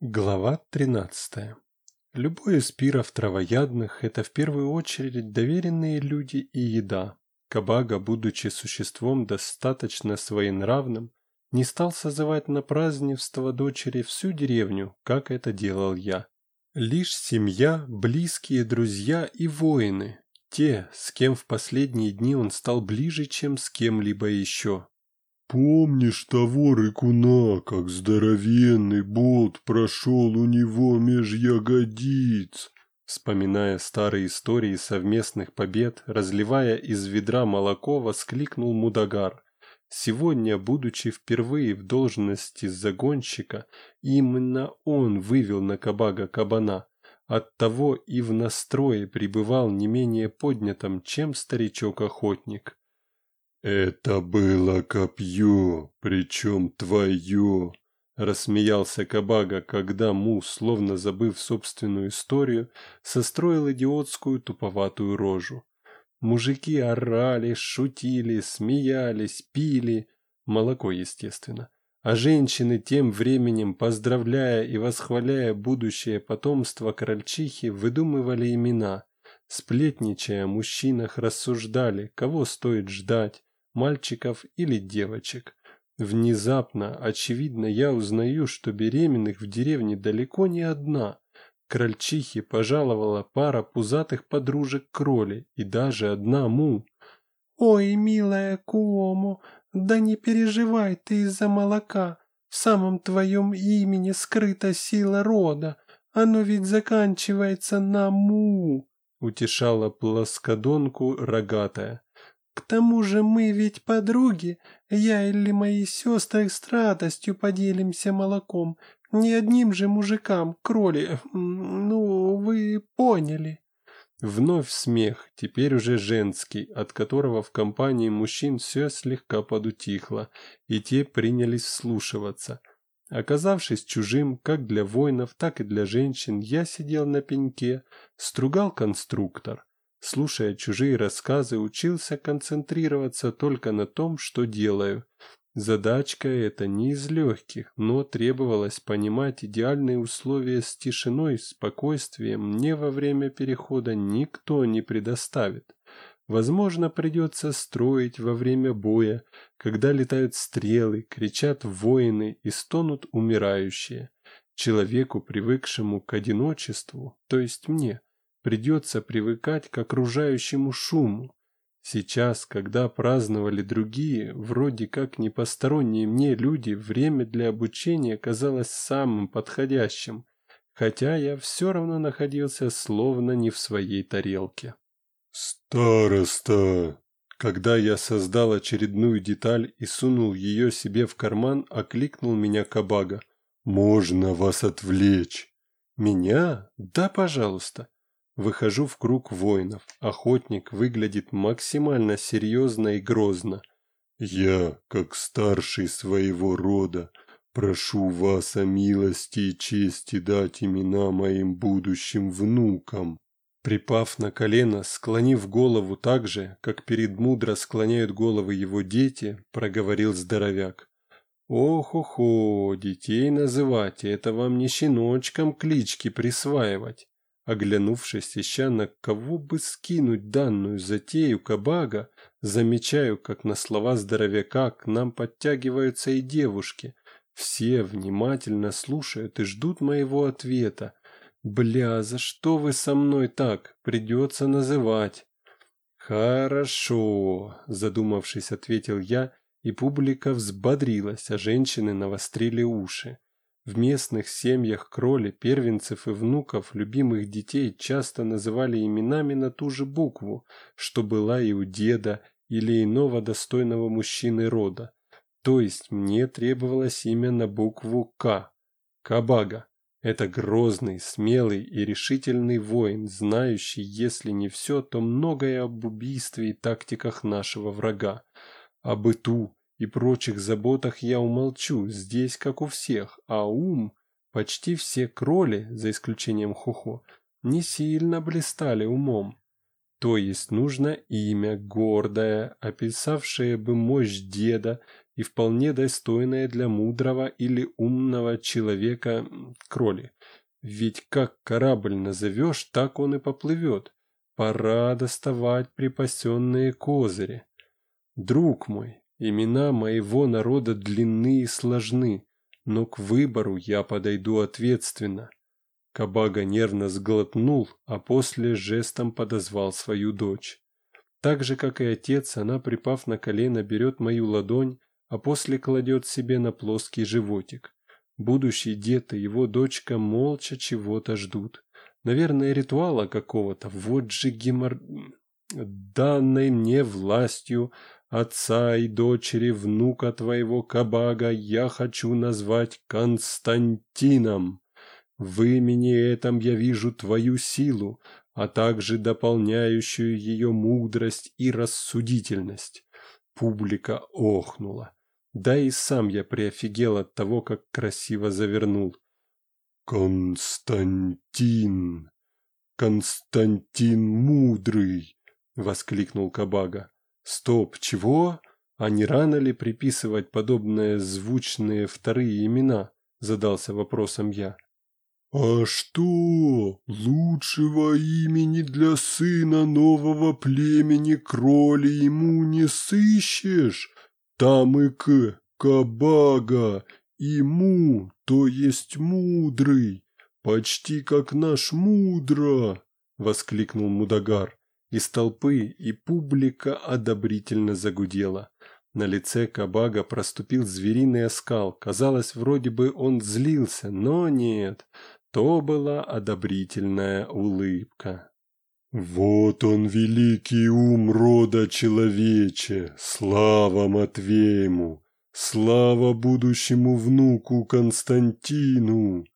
Глава 13. Любой из пиров травоядных – это в первую очередь доверенные люди и еда. Кабага, будучи существом достаточно своенравным, не стал созывать на празднество дочери всю деревню, как это делал я. Лишь семья, близкие друзья и воины – те, с кем в последние дни он стал ближе, чем с кем-либо еще. Помнишь того рыкуна, как здоровенный болт прошел у него меж ягодиц? Вспоминая старые истории совместных побед, разливая из ведра молоко, воскликнул Мудагар. Сегодня, будучи впервые в должности загонщика, именно он вывел на Кабага кабана. Оттого и в настрое пребывал не менее поднятым, чем старичок-охотник. «Это было копье, причем твое», – рассмеялся Кабага, когда Му, словно забыв собственную историю, состроил идиотскую туповатую рожу. Мужики орали, шутили, смеялись, пили, молоко, естественно. А женщины тем временем, поздравляя и восхваляя будущее потомство крольчихи, выдумывали имена. Сплетничая о мужчинах рассуждали, кого стоит ждать, мальчиков или девочек. Внезапно, очевидно, я узнаю, что беременных в деревне далеко не одна. Крольчихе пожаловала пара пузатых подружек кроли и даже одна му. «Ой, милая Куому, да не переживай ты из-за молока. В самом твоем имени скрыта сила рода. Оно ведь заканчивается на му», — утешала плоскодонку рогатая. К тому же мы ведь подруги, я или мои сестры с радостью поделимся молоком. Не одним же мужикам, кроли, ну, вы поняли. Вновь смех, теперь уже женский, от которого в компании мужчин все слегка подутихло, и те принялись вслушиваться. Оказавшись чужим, как для воинов, так и для женщин, я сидел на пеньке, стругал конструктор. Слушая чужие рассказы, учился концентрироваться только на том, что делаю. Задачка эта не из легких, но требовалось понимать идеальные условия с тишиной, спокойствием мне во время перехода никто не предоставит. Возможно, придется строить во время боя, когда летают стрелы, кричат воины и стонут умирающие. Человеку, привыкшему к одиночеству, то есть мне, придется привыкать к окружающему шуму. Сейчас, когда праздновали другие, вроде как не посторонние мне люди, время для обучения казалось самым подходящим, хотя я все равно находился словно не в своей тарелке. «Староста!» Когда я создал очередную деталь и сунул ее себе в карман, окликнул меня Кабага. «Можно вас отвлечь?» «Меня? Да, пожалуйста». Выхожу в круг воинов. Охотник выглядит максимально серьезно и грозно. «Я, как старший своего рода, прошу вас о милости и чести дать имена моим будущим внукам». Припав на колено, склонив голову так же, как перед мудро склоняют головы его дети, проговорил здоровяк. «Ох-охо, детей называть, это вам не щеночкам клички присваивать. Оглянувшись, ища на кого бы скинуть данную затею кабага, замечаю, как на слова здоровяка к нам подтягиваются и девушки. Все внимательно слушают и ждут моего ответа. «Бля, за что вы со мной так? Придется называть». «Хорошо», – задумавшись, ответил я, и публика взбодрилась, а женщины навострили уши. В местных семьях кроли, первенцев и внуков, любимых детей часто называли именами на ту же букву, что была и у деда или иного достойного мужчины рода. То есть мне требовалось имя на букву «К». Кабага. Это грозный, смелый и решительный воин, знающий, если не все, то многое об убийстве и тактиках нашего врага. О быту, и прочих заботах я умолчу, здесь как у всех, а ум, почти все кроли, за исключением Хохо, не сильно блистали умом. То есть нужно имя гордое, описавшее бы мощь деда и вполне достойное для мудрого или умного человека кроли. Ведь как корабль назовешь, так он и поплывет. Пора доставать припасенные козыри. Друг мой, имена моего народа длинны и сложны, но к выбору я подойду ответственно. Кабага нервно сглотнул, а после жестом подозвал свою дочь. Так же, как и отец, она, припав на колено, берет мою ладонь, а после кладет себе на плоский животик. Будущий дед и его дочка молча чего-то ждут. Наверное, ритуала какого-то. Вот же гемор... Данной мне властью отца и дочери внука твоего Кабага я хочу назвать Константином. В имени этом я вижу твою силу, а также дополняющую ее мудрость и рассудительность. Публика охнула. Да и сам я приофигел от того, как красиво завернул. «Константин! Константин Мудрый!» — воскликнул Кабага. «Стоп, чего? А не рано ли приписывать подобные звучные вторые имена?» — задался вопросом я. «А что, лучшего имени для сына нового племени кроли ему не сыщешь?» Там и к Кабага, и то есть мудрый, почти как наш мудро, воскликнул Мудагар. Из толпы и публика одобрительно загудела. На лице Кабага проступил звериный оскал. Казалось, вроде бы он злился, но нет. То была одобрительная улыбка. «Вот он, великий ум рода человече! Слава Матвеему! Слава будущему внуку Константину!»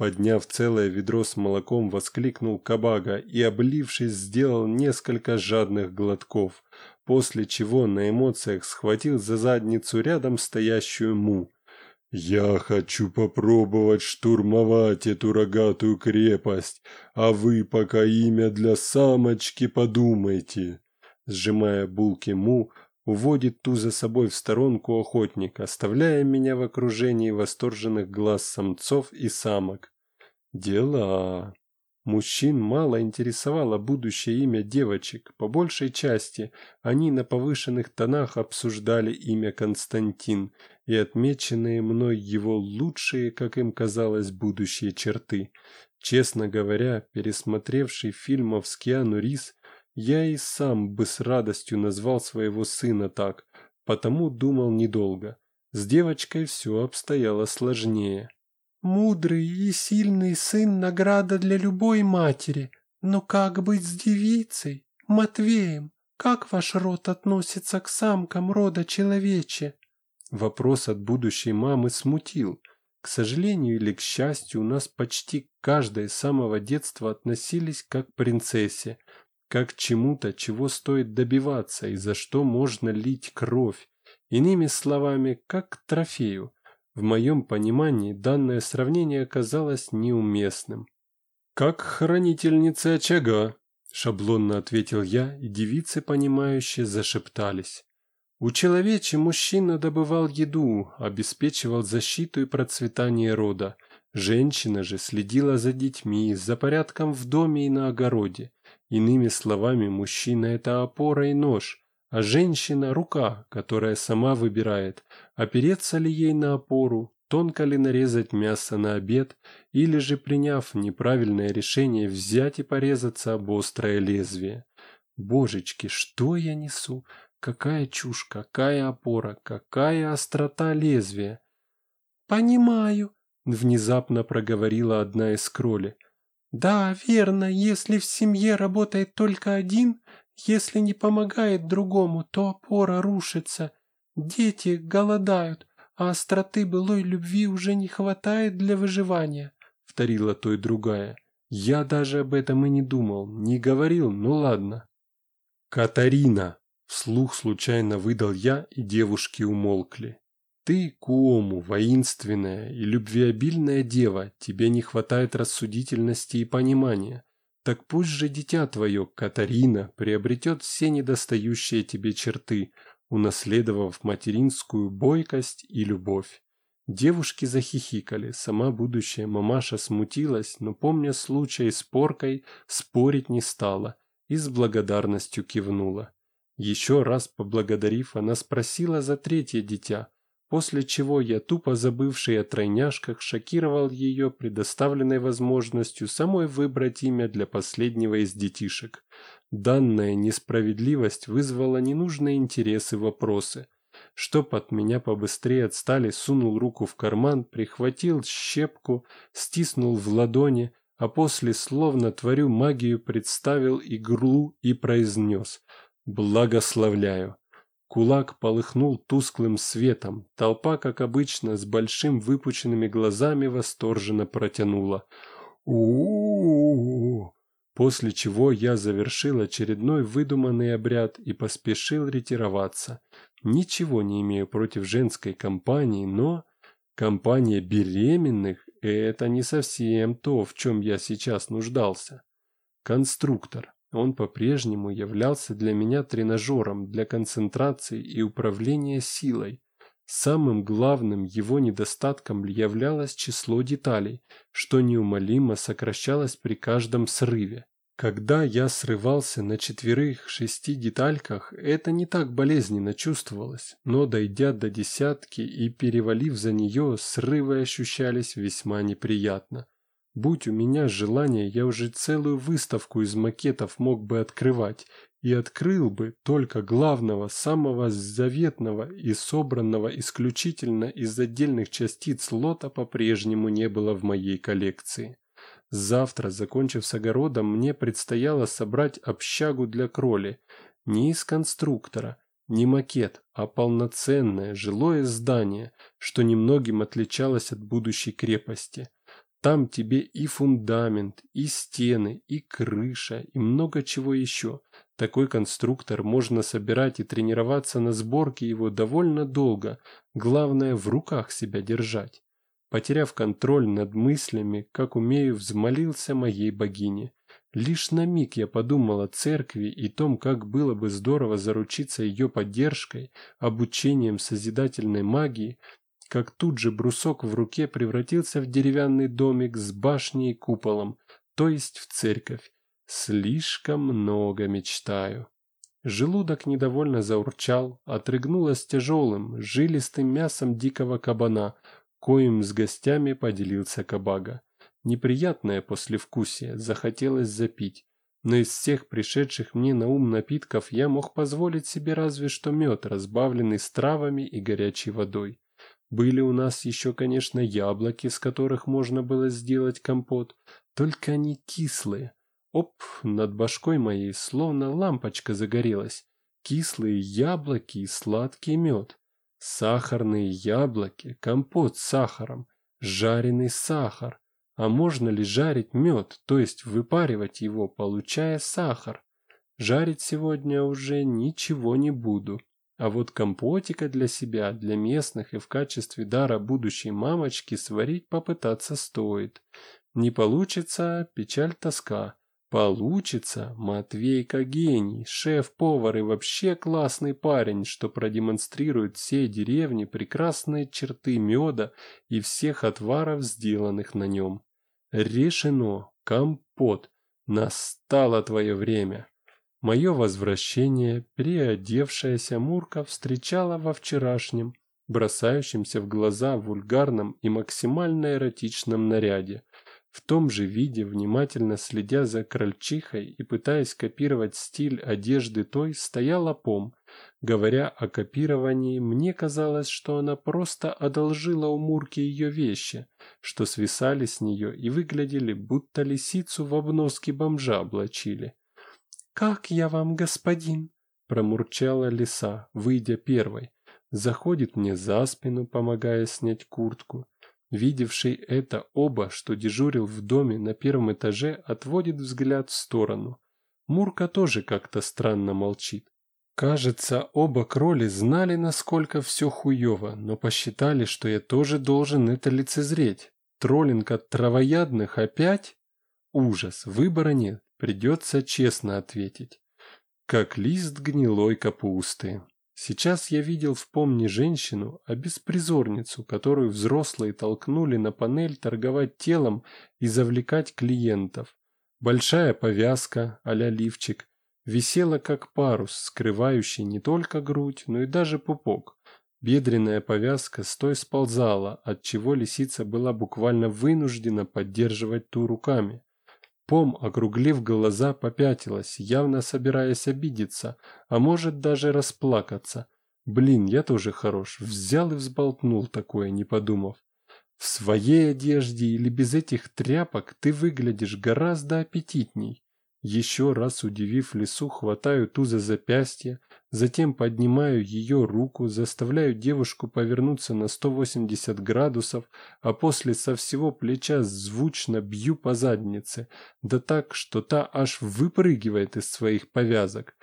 Подняв целое ведро с молоком, воскликнул Кабага и, облившись, сделал несколько жадных глотков, после чего на эмоциях схватил за задницу рядом стоящую Му. «Я хочу попробовать штурмовать эту рогатую крепость, а вы пока имя для самочки подумайте». Сжимая булки Му, уводит ту за собой в сторонку охотник, оставляя меня в окружении восторженных глаз самцов и самок. Дела. Мужчин мало интересовало будущее имя девочек. По большей части они на повышенных тонах обсуждали имя Константин и отмеченные мной его лучшие, как им казалось, будущие черты. Честно говоря, пересмотревший фильмов с Киану Рис, я и сам бы с радостью назвал своего сына так, потому думал недолго. С девочкой все обстояло сложнее. Мудрый и сильный сын – награда для любой матери. Но как быть с девицей, Матвеем? Как ваш род относится к самкам рода человече? Вопрос от будущей мамы смутил. К сожалению или к счастью, у нас почти каждое с самого детства относились как к принцессе, как чему-то, чего стоит добиваться и за что можно лить кровь. Иными словами, как к трофею. В моем понимании данное сравнение оказалось неуместным. «Как хранительница очага», – шаблонно ответил я, и девицы, понимающие, зашептались. У человечи мужчина добывал еду, обеспечивал защиту и процветание рода. Женщина же следила за детьми, за порядком в доме и на огороде. Иными словами, мужчина – это опора и нож, а женщина – рука, которая сама выбирает, опереться ли ей на опору, тонко ли нарезать мясо на обед, или же, приняв неправильное решение, взять и порезаться об острое лезвие. Божечки, что я несу? Какая чушь, какая опора, какая острота лезвия? «Понимаю», — внезапно проговорила одна из кроли. «Да, верно, если в семье работает только один, если не помогает другому, то опора рушится. Дети голодают, а остроты былой любви уже не хватает для выживания», — вторила той другая. «Я даже об этом и не думал, не говорил, ну ладно». «Катарина!» — вслух случайно выдал я, и девушки умолкли. «Ты, Куому, воинственная и любвеобильная дева, тебе не хватает рассудительности и понимания. Так пусть же дитя твое, Катарина, приобретет все недостающие тебе черты. унаследовав материнскую бойкость и любовь. Девушки захихикали, сама будущая мамаша смутилась, но, помня случай с поркой, спорить не стала и с благодарностью кивнула. Еще раз поблагодарив, она спросила за третье дитя, после чего я, тупо забывший о тройняшках, шокировал ее предоставленной возможностью самой выбрать имя для последнего из детишек. Данная несправедливость вызвала ненужные интересы вопросы. Чтоб от меня побыстрее отстали, сунул руку в карман, прихватил щепку, стиснул в ладони, а после, словно творю магию, представил игру и произнес «Благословляю». Кулак полыхнул тусклым светом. Толпа, как обычно, с большим выпученными глазами восторженно протянула. у у После чего я завершил очередной выдуманный обряд и поспешил ретироваться. Ничего не имею против женской компании, но... Компания беременных – это не совсем то, в чем я сейчас нуждался. Конструктор. Он по-прежнему являлся для меня тренажером для концентрации и управления силой. Самым главным его недостатком являлось число деталей, что неумолимо сокращалось при каждом срыве. Когда я срывался на четверых-шести детальках, это не так болезненно чувствовалось, но дойдя до десятки и перевалив за нее, срывы ощущались весьма неприятно. Будь у меня желание, я уже целую выставку из макетов мог бы открывать, и открыл бы только главного, самого заветного и собранного исключительно из отдельных частиц лота по-прежнему не было в моей коллекции. Завтра, закончив с огородом, мне предстояло собрать общагу для кроли. Не из конструктора, не макет, а полноценное жилое здание, что немногим отличалось от будущей крепости – там тебе и фундамент, и стены, и крыша, и много чего еще. Такой конструктор можно собирать и тренироваться на сборке его довольно долго, главное в руках себя держать. Потеряв контроль над мыслями, как умею, взмолился моей богине. Лишь на миг я подумал о церкви и том, как было бы здорово заручиться ее поддержкой, обучением созидательной магии, как тут же брусок в руке превратился в деревянный домик с башней и куполом, то есть в церковь. Слишком много мечтаю. Желудок недовольно заурчал, отрыгнулось тяжелым, жилистым мясом дикого кабана, коим с гостями поделился кабага. Неприятное послевкусие, захотелось запить. Но из всех пришедших мне на ум напитков я мог позволить себе разве что мед, разбавленный с травами и горячей водой. Были у нас еще, конечно, яблоки, с которых можно было сделать компот, только они кислые. Оп, над башкой моей словно лампочка загорелась. Кислые яблоки и сладкий мед. Сахарные яблоки, компот с сахаром, жареный сахар. А можно ли жарить мед, то есть выпаривать его, получая сахар? Жарить сегодня уже ничего не буду. А вот компотика для себя, для местных и в качестве дара будущей мамочки сварить попытаться стоит. Не получится – печаль-тоска. Получится – Матвейка гений, шеф-повар и вообще классный парень, что продемонстрирует всей деревне прекрасные черты меда и всех отваров, сделанных на нем. Решено. Компот. Настало твое время. Мое возвращение переодевшаяся Мурка встречала во вчерашнем, бросающемся в глаза вульгарном и максимально эротичном наряде, в том же виде, внимательно следя за крольчихой и пытаясь копировать стиль одежды той, стояла пом. Говоря о копировании, мне казалось, что она просто одолжила у Мурки ее вещи, что свисали с нее и выглядели, будто лисицу в обноске бомжа облачили. «Как я вам, господин?» – промурчала лиса, выйдя первой. Заходит мне за спину, помогая снять куртку. Видевший это оба, что дежурил в доме на первом этаже, отводит взгляд в сторону. Мурка тоже как-то странно молчит. Кажется, оба кроли знали, насколько все хуево, но посчитали, что я тоже должен это лицезреть. Троллинг от травоядных опять? Ужас, выбора нет. Придется честно ответить. Как лист гнилой капусты. Сейчас я видел в пом не женщину, а беспризорницу, которую взрослые толкнули на панель торговать телом и завлекать клиентов. Большая повязка а лифчик висела как парус, скрывающий не только грудь, но и даже пупок. Бедренная повязка стой сползала, отчего лисица была буквально вынуждена поддерживать ту руками. Пом, округлив глаза, попятилась, явно собираясь обидеться, а может даже расплакаться. Блин, я тоже хорош, взял и взболтнул такое, не подумав. В своей одежде или без этих тряпок ты выглядишь гораздо аппетитней. Еще раз удивив лису, хватаю ту за запястье, затем поднимаю ее руку, заставляю девушку повернуться на 180 градусов, а после со всего плеча звучно бью по заднице, да так, что та аж выпрыгивает из своих повязок.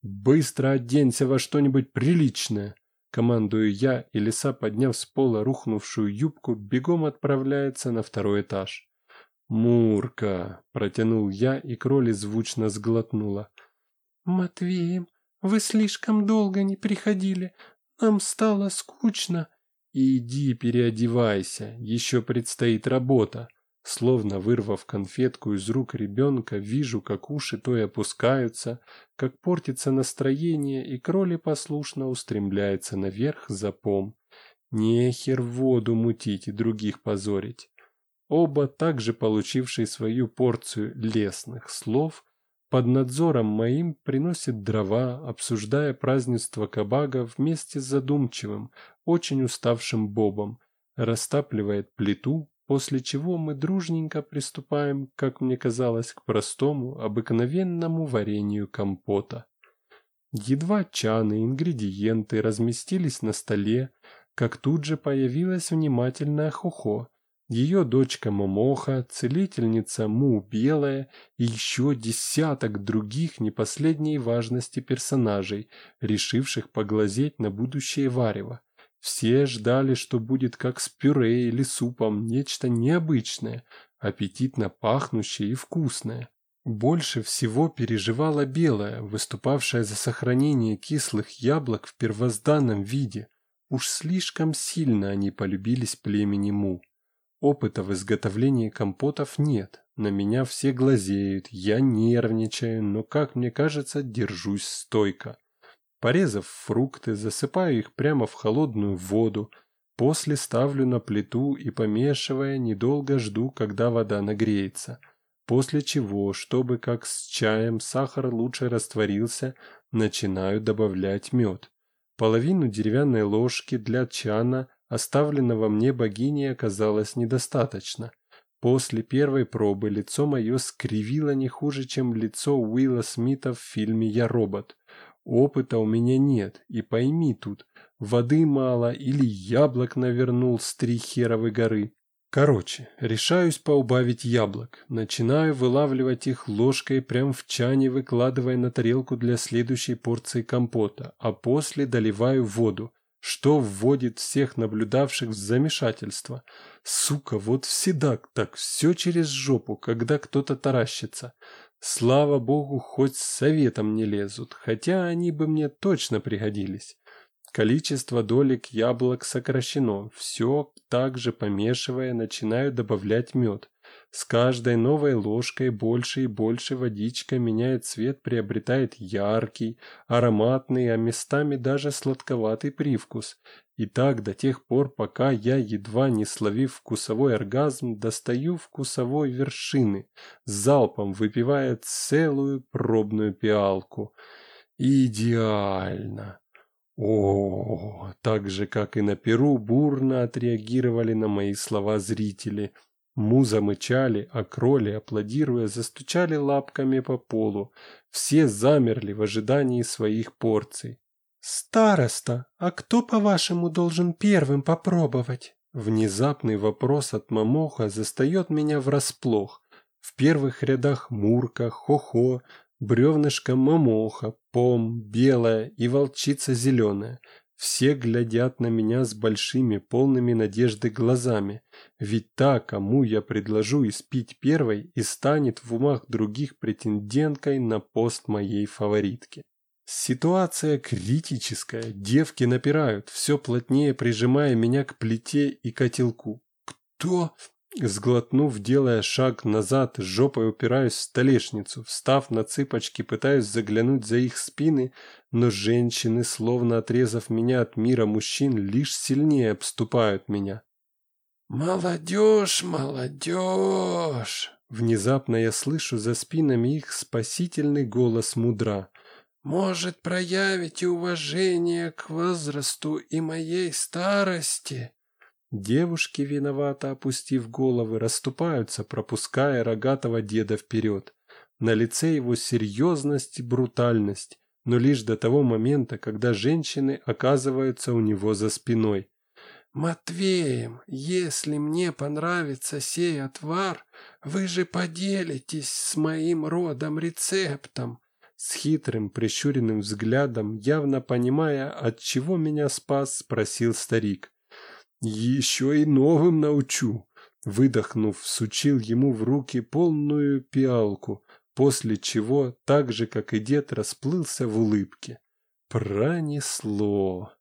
«Быстро оденься во что-нибудь приличное!» Командую я, и лиса, подняв с пола рухнувшую юбку, бегом отправляется на второй этаж. «Мурка!» – протянул я, и кроли звучно сглотнула. «Матвеем, вы слишком долго не приходили. Нам стало скучно». «Иди переодевайся, еще предстоит работа». Словно вырвав конфетку из рук ребенка, вижу, как уши то и опускаются, как портится настроение, и кроли послушно устремляется наверх за пом. Нехер воду мутить и других позорить. Оба, также получившие свою порцию лесных слов, под надзором моим приносят дрова, обсуждая празднество Кабага вместе с задумчивым, очень уставшим Бобом, растапливает плиту, после чего мы дружненько приступаем, как мне казалось, к простому, обыкновенному варенью компота. Едва чаны, ингредиенты разместились на столе, как тут же появилась внимательная Хохо, ее дочка Момоха, целительница Му Белая и еще десяток других не последней важности персонажей, решивших поглазеть на будущее варево. Все ждали, что будет как с пюре или супом, нечто необычное, аппетитно пахнущее и вкусное. Больше всего переживала Белая, выступавшая за сохранение кислых яблок в первозданном виде. Уж слишком сильно они полюбились племени Му. Опыта в изготовлении компотов нет. На меня все глазеют, я нервничаю, но, как мне кажется, держусь стойко. Порезав фрукты, засыпаю их прямо в холодную воду, после ставлю на плиту и, помешивая, недолго жду, когда вода нагреется. После чего, чтобы как с чаем сахар лучше растворился, начинаю добавлять мед. Половину деревянной ложки для чана Оставленного мне богиней оказалось недостаточно. После первой пробы лицо мое скривило не хуже, чем лицо Уилла Смита в фильме «Я робот». Опыта у меня нет, и пойми тут, воды мало или яблок навернул с три херовой горы. Короче, решаюсь поубавить яблок, начинаю вылавливать их ложкой прямо в чане, выкладывая на тарелку для следующей порции компота, а после доливаю воду, что вводит всех наблюдавших в замешательство. Сука, вот всегда так, все через жопу, когда кто-то таращится. Слава богу, хоть с советом не лезут, хотя они бы мне точно пригодились. Количество долек яблок сокращено, все так же помешивая, начинаю добавлять мед. С каждой новой ложкой больше и больше водичка меняет цвет, приобретает яркий, ароматный, а местами даже сладковатый привкус. И так до тех пор, пока я, едва не словив вкусовой оргазм, достаю вкусовой вершины, залпом выпивая целую пробную пиалку. Идеально! О, так же, как и на Перу, бурно отреагировали на мои слова зрители – Муза мычали, а кроли, аплодируя, застучали лапками по полу. Все замерли в ожидании своих порций. «Староста, а кто, по-вашему, должен первым попробовать?» Внезапный вопрос от Мамоха застает меня врасплох. В первых рядах Мурка, Хохо, бревнышко Мамоха, Пом, Белая и Волчица Зеленая – все глядят на меня с большими, полными надежды глазами, ведь та, кому я предложу испить первой, и станет в умах других претенденткой на пост моей фаворитки. Ситуация критическая, девки напирают, все плотнее прижимая меня к плите и котелку. «Кто?» Сглотнув, делая шаг назад, жопой упираюсь в столешницу, встав на цыпочки, пытаюсь заглянуть за их спины, но женщины, словно отрезав меня от мира мужчин, лишь сильнее обступают меня. «Молодежь, молодежь!» Внезапно я слышу за спинами их спасительный голос мудра. «Может, проявите уважение к возрасту и моей старости?» Девушки, виновато опустив головы, расступаются, пропуская рогатого деда вперед. На лице его серьезность и брутальность, но лишь до того момента, когда женщины оказываются у него за спиной. «Матвеем, если мне понравится сей отвар, вы же поделитесь с моим родом рецептом». С хитрым прищуренным взглядом, явно понимая, от чего меня спас, спросил старик. Еще и новым научу. Выдохнув, сучил ему в руки полную пиалку, после чего, так же, как и дед, расплылся в улыбке. Пронесло.